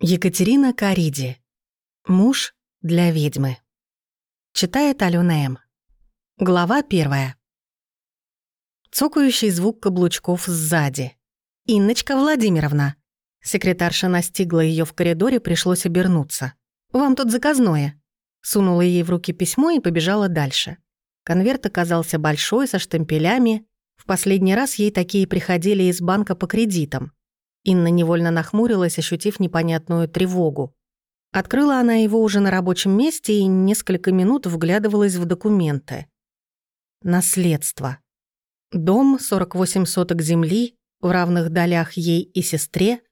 Екатерина Кариди. Муж для ведьмы. Читает Алена М. Глава первая. Цокающий звук каблучков сзади. «Инночка Владимировна». Секретарша настигла ее в коридоре, пришлось обернуться. «Вам тут заказное». Сунула ей в руки письмо и побежала дальше. Конверт оказался большой, со штемпелями. В последний раз ей такие приходили из банка по кредитам. Инна невольно нахмурилась, ощутив непонятную тревогу. Открыла она его уже на рабочем месте и несколько минут вглядывалась в документы. Наследство. Дом, 48 соток земли, в равных долях ей и сестре.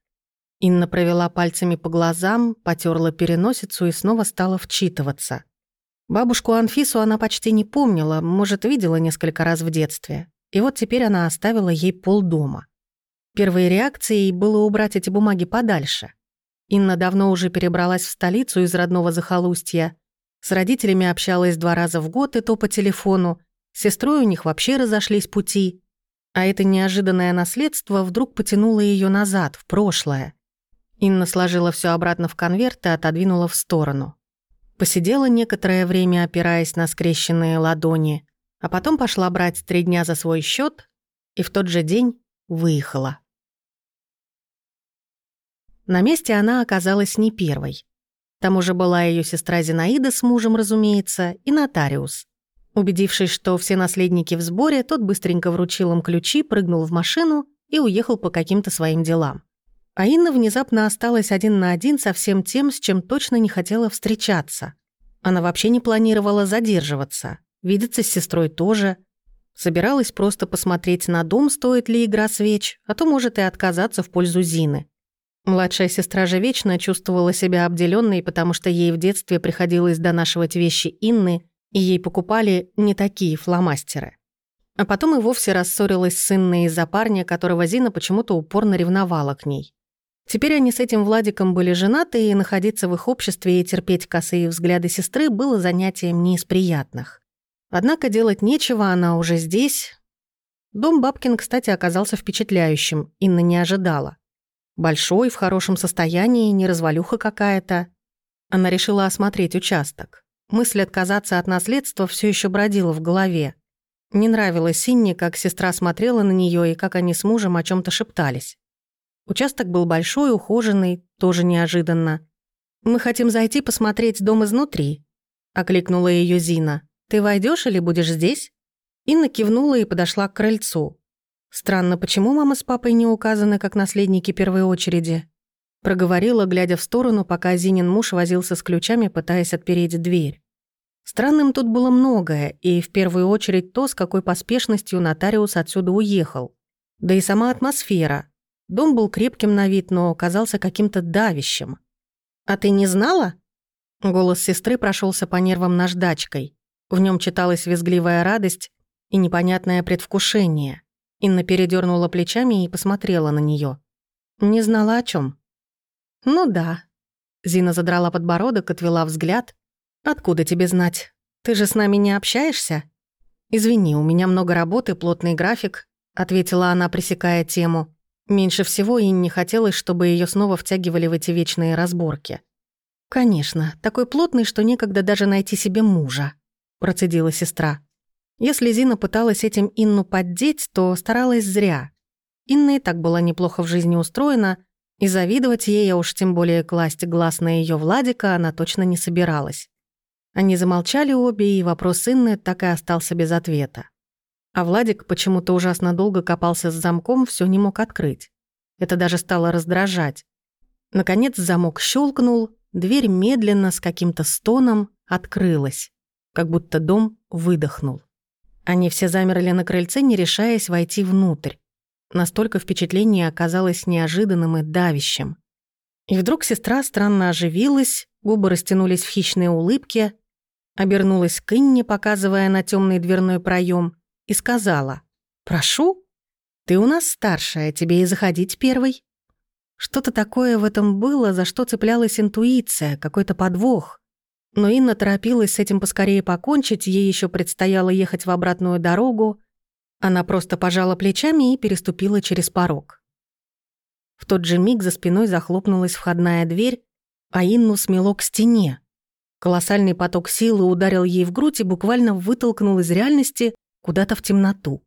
Инна провела пальцами по глазам, потерла переносицу и снова стала вчитываться. Бабушку Анфису она почти не помнила, может, видела несколько раз в детстве. И вот теперь она оставила ей полдома. Первой реакцией было убрать эти бумаги подальше. Инна давно уже перебралась в столицу из родного захолустья. С родителями общалась два раза в год, и то по телефону. С сестрой у них вообще разошлись пути. А это неожиданное наследство вдруг потянуло ее назад, в прошлое. Инна сложила все обратно в конверт и отодвинула в сторону. Посидела некоторое время, опираясь на скрещенные ладони, а потом пошла брать три дня за свой счет и в тот же день выехала. На месте она оказалась не первой. Там уже была ее сестра Зинаида с мужем, разумеется, и нотариус. Убедившись, что все наследники в сборе, тот быстренько вручил им ключи, прыгнул в машину и уехал по каким-то своим делам. А Инна внезапно осталась один на один со всем тем, с чем точно не хотела встречаться. Она вообще не планировала задерживаться. Видеться с сестрой тоже. Собиралась просто посмотреть на дом, стоит ли игра свеч, а то может и отказаться в пользу Зины. Младшая сестра же вечно чувствовала себя обделенной, потому что ей в детстве приходилось донашивать вещи Инны, и ей покупали не такие фломастеры. А потом и вовсе рассорилась с Инной из-за парня, которого Зина почему-то упорно ревновала к ней. Теперь они с этим Владиком были женаты, и находиться в их обществе и терпеть косые взгляды сестры было занятием не из приятных. Однако делать нечего, она уже здесь. Дом Бабкин, кстати, оказался впечатляющим, Инна не ожидала. Большой, в хорошем состоянии, не развалюха какая-то. Она решила осмотреть участок. Мысль отказаться от наследства все еще бродила в голове. Не нравилось Синне, как сестра смотрела на нее и как они с мужем о чем то шептались. Участок был большой, ухоженный, тоже неожиданно. «Мы хотим зайти посмотреть дом изнутри», — окликнула ее Зина. «Ты войдешь или будешь здесь?» Инна кивнула и подошла к крыльцу. Странно, почему мама с папой не указаны как наследники первой очереди? Проговорила, глядя в сторону, пока Зинин муж возился с ключами, пытаясь отпереть дверь. Странным тут было многое, и в первую очередь то, с какой поспешностью нотариус отсюда уехал. Да и сама атмосфера. Дом был крепким на вид, но казался каким-то давящим. «А ты не знала?» Голос сестры прошелся по нервам наждачкой. В нем читалась визгливая радость и непонятное предвкушение. Инна передернула плечами и посмотрела на нее. Не знала о чем. «Ну да». Зина задрала подбородок, отвела взгляд. «Откуда тебе знать? Ты же с нами не общаешься?» «Извини, у меня много работы, плотный график», — ответила она, пресекая тему. Меньше всего и не хотелось, чтобы ее снова втягивали в эти вечные разборки. «Конечно, такой плотный, что некогда даже найти себе мужа», — процедила сестра. Если Зина пыталась этим Инну поддеть, то старалась зря. Инна и так была неплохо в жизни устроена, и завидовать ей, а уж тем более класть глаз на ее Владика, она точно не собиралась. Они замолчали обе, и вопрос Инны так и остался без ответа. А Владик почему-то ужасно долго копался с замком, все не мог открыть. Это даже стало раздражать. Наконец замок щелкнул, дверь медленно, с каким-то стоном, открылась, как будто дом выдохнул. Они все замерли на крыльце, не решаясь войти внутрь. Настолько впечатление оказалось неожиданным и давящим. И вдруг сестра странно оживилась, губы растянулись в хищные улыбки, обернулась к Инне, показывая на темный дверной проем, и сказала «Прошу, ты у нас старшая, тебе и заходить первой». Что-то такое в этом было, за что цеплялась интуиция, какой-то подвох. Но Инна торопилась с этим поскорее покончить, ей еще предстояло ехать в обратную дорогу. Она просто пожала плечами и переступила через порог. В тот же миг за спиной захлопнулась входная дверь, а Инну смело к стене. Колоссальный поток силы ударил ей в грудь и буквально вытолкнул из реальности куда-то в темноту.